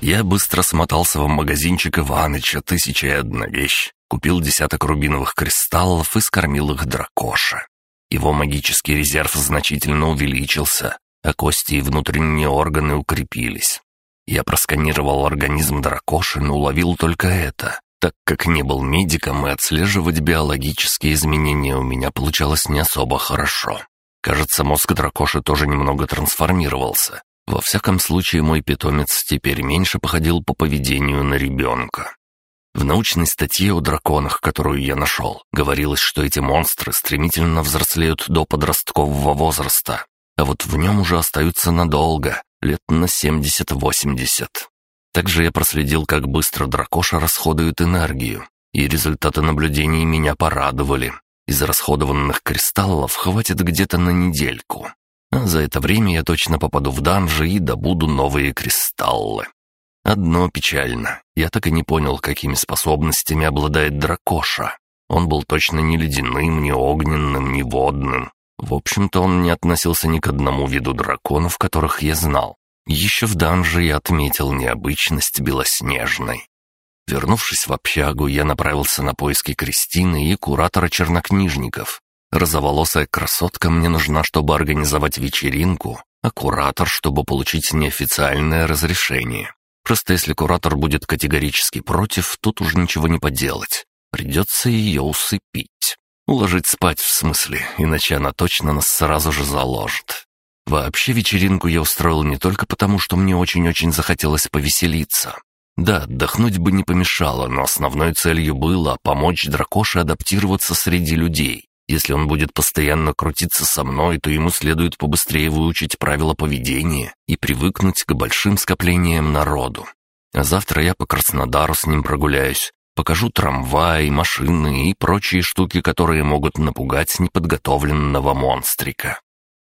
Я быстро смотался в магазинчик Иваныча «Тысяча и одна вещь», купил десяток рубиновых кристаллов и скормил их дракоша. Его магический резерв значительно увеличился, а кости и внутренние органы укрепились. Я просканировал организм дракоши, но уловил только это, так как не был медиком и отслеживать биологические изменения у меня получалось не особо хорошо. Кажется, мозг дракоши тоже немного трансформировался. Во всяком случае, мой питомец теперь меньше походил по поведению на ребенка. В научной статье о драконах, которую я нашел, говорилось, что эти монстры стремительно взрослеют до подросткового возраста, а вот в нем уже остаются надолго, лет на 70-80. Также я проследил, как быстро дракоша расходует энергию, и результаты наблюдений меня порадовали. Из расходованных кристаллов хватит где-то на недельку. За это время я точно попаду в данжи и добуду новые кристаллы. Одно печально. Я так и не понял, какими способностями обладает дракоша. Он был точно не ледяным, не огненным, не водным. В общем-то, он не относился ни к одному виду драконов, которых я знал. Еще в данже я отметил необычность белоснежной. Вернувшись в общагу, я направился на поиски Кристины и куратора чернокнижников. Розоволосая красотка мне нужна, чтобы организовать вечеринку, а куратор, чтобы получить неофициальное разрешение. Просто если куратор будет категорически против, тут уже ничего не поделать. Придется ее усыпить. Уложить спать в смысле, иначе она точно нас сразу же заложит. Вообще вечеринку я устроил не только потому, что мне очень-очень захотелось повеселиться. Да, отдохнуть бы не помешало, но основной целью было помочь дракоше адаптироваться среди людей. Если он будет постоянно крутиться со мной, то ему следует побыстрее выучить правила поведения и привыкнуть к большим скоплениям народу. А завтра я по Краснодару с ним прогуляюсь, покажу трамваи, машины и прочие штуки, которые могут напугать неподготовленного монстрика.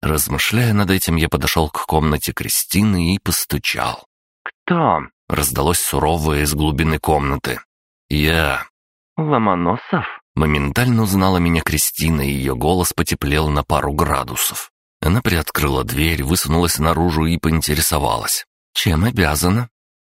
Размышляя над этим, я подошел к комнате Кристины и постучал. «Кто?» — раздалось суровое из глубины комнаты. «Я...» «Ломоносов?» Моментально узнала меня Кристина, и ее голос потеплел на пару градусов. Она приоткрыла дверь, высунулась наружу и поинтересовалась. «Чем обязана?»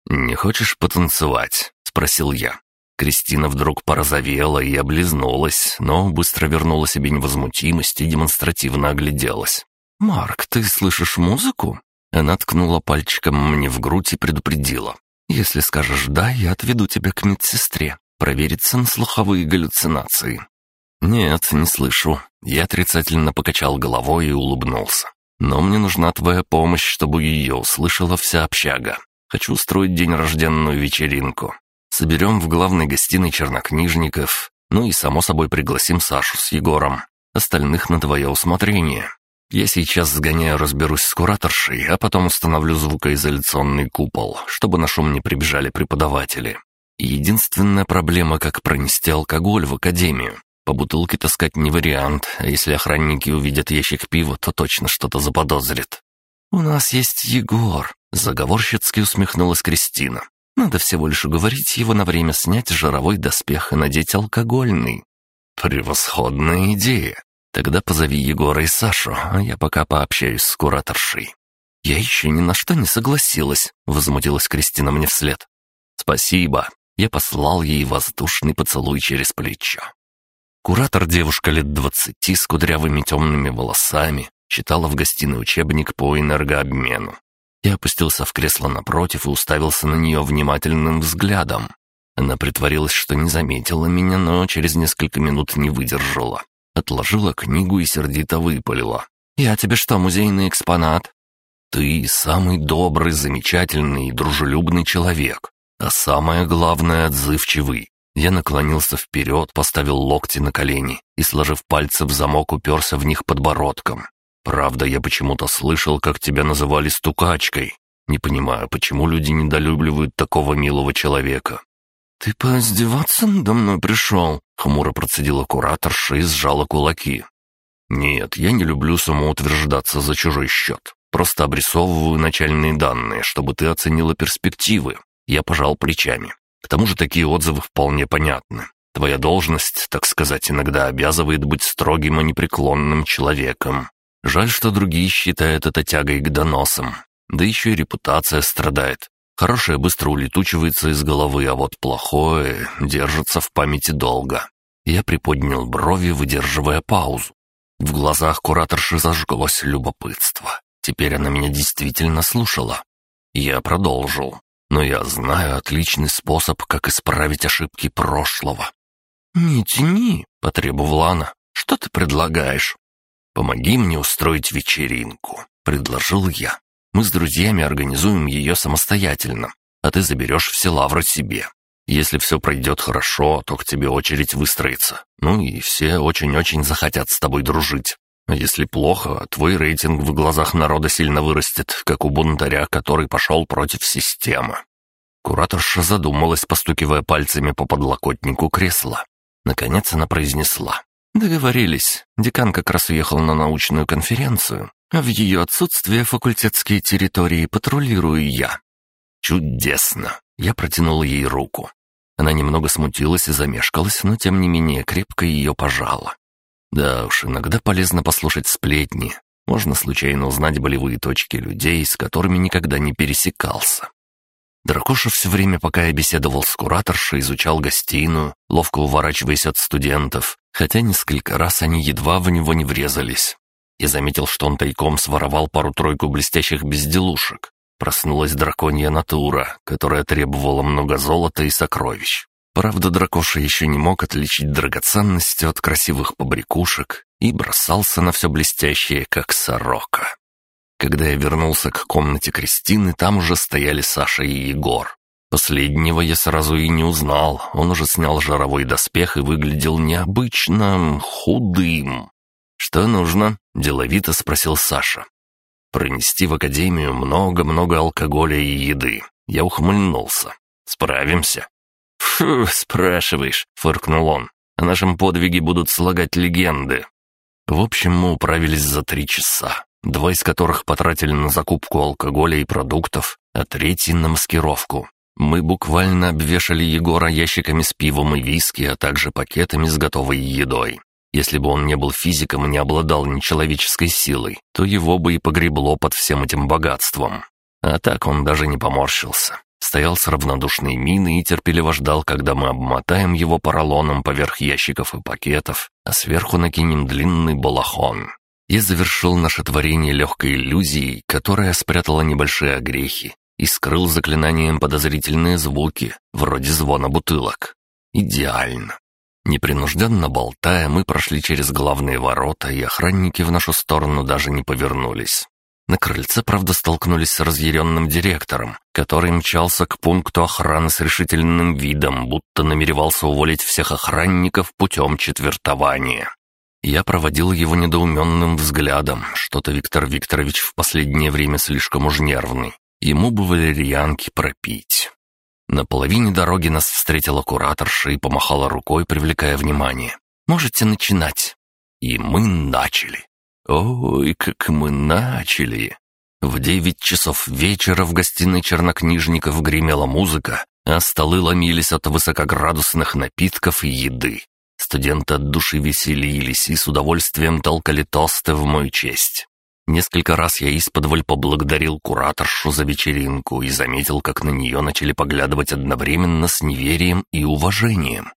«Не хочешь потанцевать?» — спросил я. Кристина вдруг порозовела и облизнулась, но быстро вернула себе невозмутимость и демонстративно огляделась. «Марк, ты слышишь музыку?» Она ткнула пальчиком мне в грудь и предупредила. «Если скажешь «да», я отведу тебя к медсестре провериться на слуховые галлюцинации. «Нет, не слышу». Я отрицательно покачал головой и улыбнулся. «Но мне нужна твоя помощь, чтобы ее услышала вся общага. Хочу устроить день рожденную вечеринку. Соберем в главной гостиной чернокнижников, ну и, само собой, пригласим Сашу с Егором. Остальных на твое усмотрение. Я сейчас сгоняю, разберусь с кураторшей, а потом установлю звукоизоляционный купол, чтобы на шум не прибежали преподаватели. Единственная проблема, как пронести алкоголь в академию. По бутылке таскать не вариант, а если охранники увидят ящик пива, то точно что-то заподозрят. «У нас есть Егор», — заговорщицки усмехнулась Кристина. «Надо всего лишь уговорить его на время снять жировой доспех и надеть алкогольный». «Превосходная идея. Тогда позови Егора и Сашу, а я пока пообщаюсь с кураторшей». «Я еще ни на что не согласилась», — возмутилась Кристина мне вслед. «Спасибо», я послал ей воздушный поцелуй через плечо. Куратор девушка лет двадцати с кудрявыми темными волосами читала в гостиной учебник по энергообмену. Я опустился в кресло напротив и уставился на нее внимательным взглядом. Она притворилась, что не заметила меня, но через несколько минут не выдержала. Отложила книгу и сердито выпалила. «Я тебе что, музейный экспонат?» «Ты самый добрый, замечательный и дружелюбный человек. А самое главное — отзывчивый. Я наклонился вперед, поставил локти на колени и, сложив пальцы в замок, уперся в них подбородком. Правда, я почему-то слышал, как тебя называли стукачкой. Не понимаю, почему люди недолюбливают такого милого человека. «Ты поиздеваться надо мной пришел?» — хмуро процедила кураторша и сжала кулаки. «Нет, я не люблю самоутверждаться за чужой счет. Просто обрисовываю начальные данные, чтобы ты оценила перспективы. Я пожал плечами. К тому же такие отзывы вполне понятны. Твоя должность, так сказать, иногда обязывает быть строгим и непреклонным человеком. Жаль, что другие считают это тягой к доносам. Да еще и репутация страдает. Хорошее быстро улетучивается из головы, а вот плохое держится в памяти долго. Я приподнял брови, выдерживая паузу. В глазах кураторши зажглось любопытство. Теперь она меня действительно слушала. Я продолжил. Но я знаю отличный способ, как исправить ошибки прошлого. «Не тяни», — потребовала она. «Что ты предлагаешь?» «Помоги мне устроить вечеринку», — предложил я. «Мы с друзьями организуем ее самостоятельно, а ты заберешь все лавры себе. Если все пройдет хорошо, то к тебе очередь выстроится. Ну и все очень-очень захотят с тобой дружить. Если плохо, твой рейтинг в глазах народа сильно вырастет, как у бунтаря, который пошел против системы». Кураторша задумалась, постукивая пальцами по подлокотнику кресла. Наконец она произнесла. «Договорились. Декан как раз уехал на научную конференцию, а в ее отсутствие факультетские территории патрулирую я». «Чудесно!» Я протянул ей руку. Она немного смутилась и замешкалась, но тем не менее крепко ее пожала. Да уж, иногда полезно послушать сплетни. Можно случайно узнать болевые точки людей, с которыми никогда не пересекался. Дракоша все время, пока я беседовал с кураторшей, изучал гостиную, ловко уворачиваясь от студентов, хотя несколько раз они едва в него не врезались. Я заметил, что он тайком своровал пару-тройку блестящих безделушек. Проснулась драконья натура, которая требовала много золота и сокровищ. Правда, дракоша еще не мог отличить драгоценности от красивых побрякушек и бросался на все блестящее, как сорока. Когда я вернулся к комнате Кристины, там уже стояли Саша и Егор. Последнего я сразу и не узнал. Он уже снял жаровой доспех и выглядел необычно худым. «Что нужно?» – деловито спросил Саша. «Пронести в академию много-много алкоголя и еды». Я ухмыльнулся. «Справимся?» «Фу, спрашиваешь», — фыркнул он. «О нашем подвиге будут слагать легенды». В общем, мы управились за три часа два из которых потратили на закупку алкоголя и продуктов, а третий — на маскировку. Мы буквально обвешали Егора ящиками с пивом и виски, а также пакетами с готовой едой. Если бы он не был физиком и не обладал нечеловеческой силой, то его бы и погребло под всем этим богатством. А так он даже не поморщился. Стоял с равнодушной миной и терпеливо ждал, когда мы обмотаем его поролоном поверх ящиков и пакетов, а сверху накинем длинный балахон. Я завершил наше творение легкой иллюзией, которая спрятала небольшие огрехи, и скрыл заклинанием подозрительные звуки, вроде звона бутылок. Идеально. Непринужденно болтая, мы прошли через главные ворота, и охранники в нашу сторону даже не повернулись. На крыльце, правда, столкнулись с разъяренным директором, который мчался к пункту охраны с решительным видом, будто намеревался уволить всех охранников путем четвертования. Я проводил его недоуменным взглядом. Что-то Виктор Викторович в последнее время слишком уж нервный. Ему бы валерьянки пропить. На половине дороги нас встретила кураторша и помахала рукой, привлекая внимание. «Можете начинать». И мы начали. Ой, как мы начали. В девять часов вечера в гостиной чернокнижников гремела музыка, а столы ломились от высокоградусных напитков и еды. Студенты от души веселились и с удовольствием толкали тосты в мою честь. Несколько раз я исподволь поблагодарил кураторшу за вечеринку и заметил, как на нее начали поглядывать одновременно с неверием и уважением.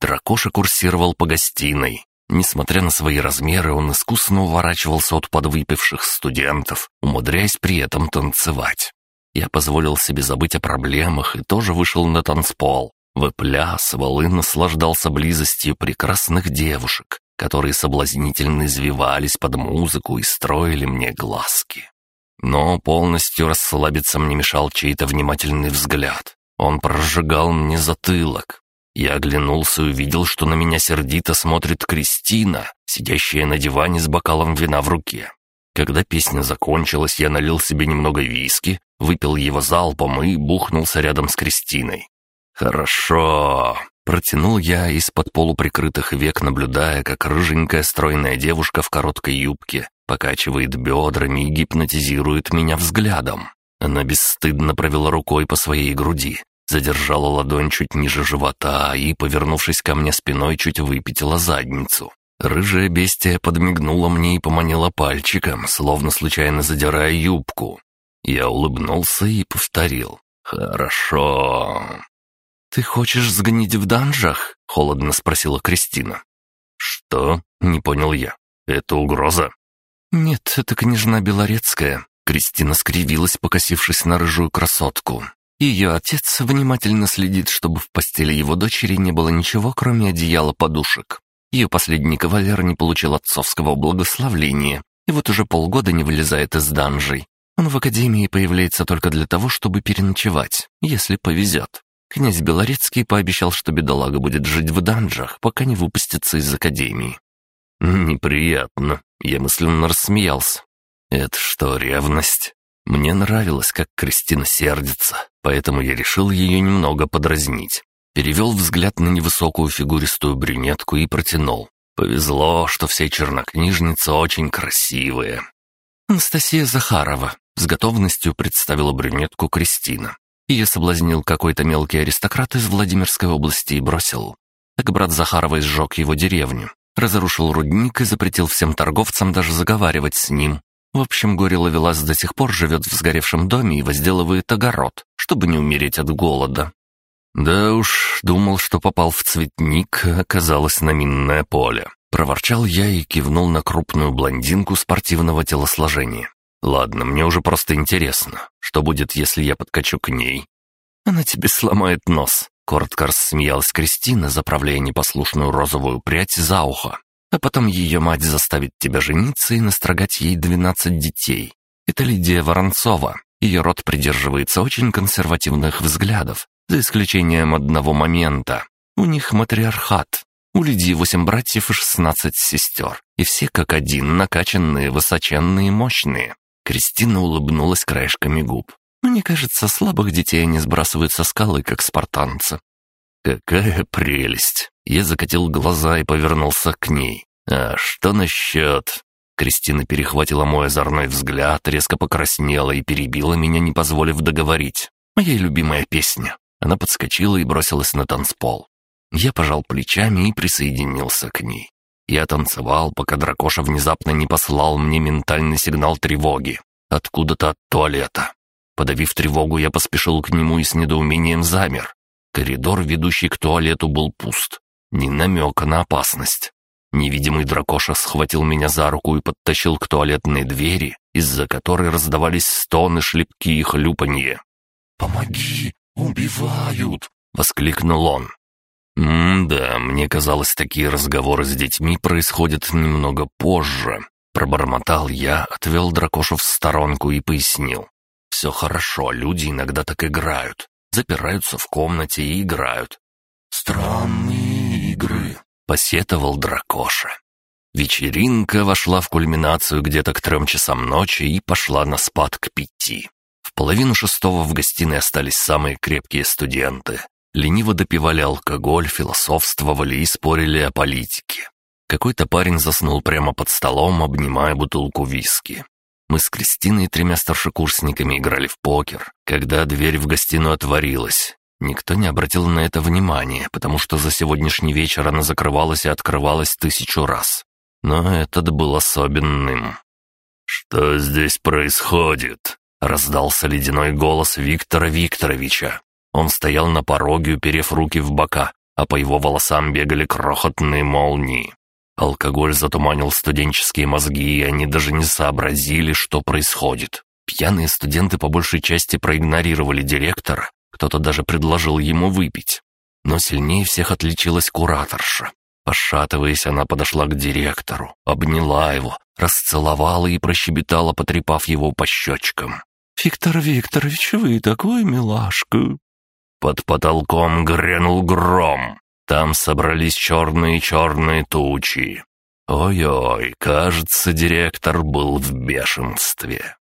Дракоша курсировал по гостиной. Несмотря на свои размеры, он искусно уворачивался от подвыпивших студентов, умудряясь при этом танцевать. Я позволил себе забыть о проблемах и тоже вышел на танцпол, Выплясывал и наслаждался близостью прекрасных девушек, которые соблазнительно извивались под музыку и строили мне глазки. Но полностью расслабиться мне мешал чей-то внимательный взгляд. Он прожигал мне затылок. Я оглянулся и увидел, что на меня сердито смотрит Кристина, сидящая на диване с бокалом вина в руке. Когда песня закончилась, я налил себе немного виски, выпил его залпом и бухнулся рядом с Кристиной. «Хорошо», — протянул я из-под полуприкрытых век, наблюдая, как рыженькая стройная девушка в короткой юбке покачивает бедрами и гипнотизирует меня взглядом. Она бесстыдно провела рукой по своей груди, задержала ладонь чуть ниже живота и, повернувшись ко мне спиной, чуть выпятила задницу. Рыжая бестия подмигнула мне и поманила пальчиком, словно случайно задирая юбку. Я улыбнулся и повторил. «Хорошо». «Ты хочешь сгнить в данжах?» — холодно спросила Кристина. «Что?» — не понял я. «Это угроза?» «Нет, это княжна Белорецкая». Кристина скривилась, покосившись на рыжую красотку. Ее отец внимательно следит, чтобы в постели его дочери не было ничего, кроме одеяла подушек. Ее последний кавалер не получил отцовского благословления, и вот уже полгода не вылезает из данжей. Он в академии появляется только для того, чтобы переночевать, если повезет. Князь Белорецкий пообещал, что бедолага будет жить в данжах, пока не выпустится из академии. «Неприятно», — я мысленно рассмеялся. «Это что, ревность?» Мне нравилось, как Кристина сердится, поэтому я решил ее немного подразнить. Перевел взгляд на невысокую фигуристую брюнетку и протянул. Повезло, что все чернокнижницы очень красивые. «Анастасия Захарова», — с готовностью представила брюнетку Кристина. Ее соблазнил какой-то мелкий аристократ из Владимирской области и бросил. Так брат Захарова сжег его деревню, разрушил рудник и запретил всем торговцам даже заговаривать с ним. В общем, горе Ловелас до сих пор живет в сгоревшем доме и возделывает огород, чтобы не умереть от голода. «Да уж, думал, что попал в цветник, оказалось на минное поле». Проворчал я и кивнул на крупную блондинку спортивного телосложения. «Ладно, мне уже просто интересно, что будет, если я подкачу к ней?» «Она тебе сломает нос», — коротко рассмеялась Кристина, заправляя непослушную розовую прядь за ухо. «А потом ее мать заставит тебя жениться и настрогать ей двенадцать детей. Это Лидия Воронцова. Ее род придерживается очень консервативных взглядов, за исключением одного момента. У них матриархат. У Лидии восемь братьев и шестнадцать сестер. И все как один накачанные, высоченные, мощные. Кристина улыбнулась краешками губ. «Мне кажется, слабых детей они сбрасывают со скалы, как спартанцы». «Какая прелесть!» Я закатил глаза и повернулся к ней. «А что насчет...» Кристина перехватила мой озорной взгляд, резко покраснела и перебила меня, не позволив договорить. «Моя любимая песня». Она подскочила и бросилась на танцпол. Я пожал плечами и присоединился к ней. Я танцевал, пока дракоша внезапно не послал мне ментальный сигнал тревоги. Откуда-то от туалета. Подавив тревогу, я поспешил к нему и с недоумением замер. Коридор, ведущий к туалету, был пуст. Ни намека на опасность. Невидимый дракоша схватил меня за руку и подтащил к туалетной двери, из-за которой раздавались стоны, шлепки и хлюпанье. «Помоги! Убивают!» — воскликнул он. «М-да, мне казалось, такие разговоры с детьми происходят немного позже». Пробормотал я, отвел дракошу в сторонку и пояснил. «Все хорошо, люди иногда так играют. Запираются в комнате и играют». «Странные игры», — посетовал дракоша. Вечеринка вошла в кульминацию где-то к трем часам ночи и пошла на спад к пяти. В половину шестого в гостиной остались самые крепкие студенты, Лениво допивали алкоголь, философствовали и спорили о политике. Какой-то парень заснул прямо под столом, обнимая бутылку виски. Мы с Кристиной и тремя старшекурсниками играли в покер, когда дверь в гостиную отворилась. Никто не обратил на это внимания, потому что за сегодняшний вечер она закрывалась и открывалась тысячу раз. Но этот был особенным. «Что здесь происходит?» — раздался ледяной голос Виктора Викторовича. Он стоял на пороге, уперев руки в бока, а по его волосам бегали крохотные молнии. Алкоголь затуманил студенческие мозги, и они даже не сообразили, что происходит. Пьяные студенты по большей части проигнорировали директора, кто-то даже предложил ему выпить. Но сильнее всех отличилась кураторша. Пошатываясь, она подошла к директору, обняла его, расцеловала и прощебетала, потрепав его по щечкам. «Виктор Викторович, вы такой милашка!» Под потолком грянул гром. Там собрались черные-черные тучи. Ой-ой, кажется, директор был в бешенстве.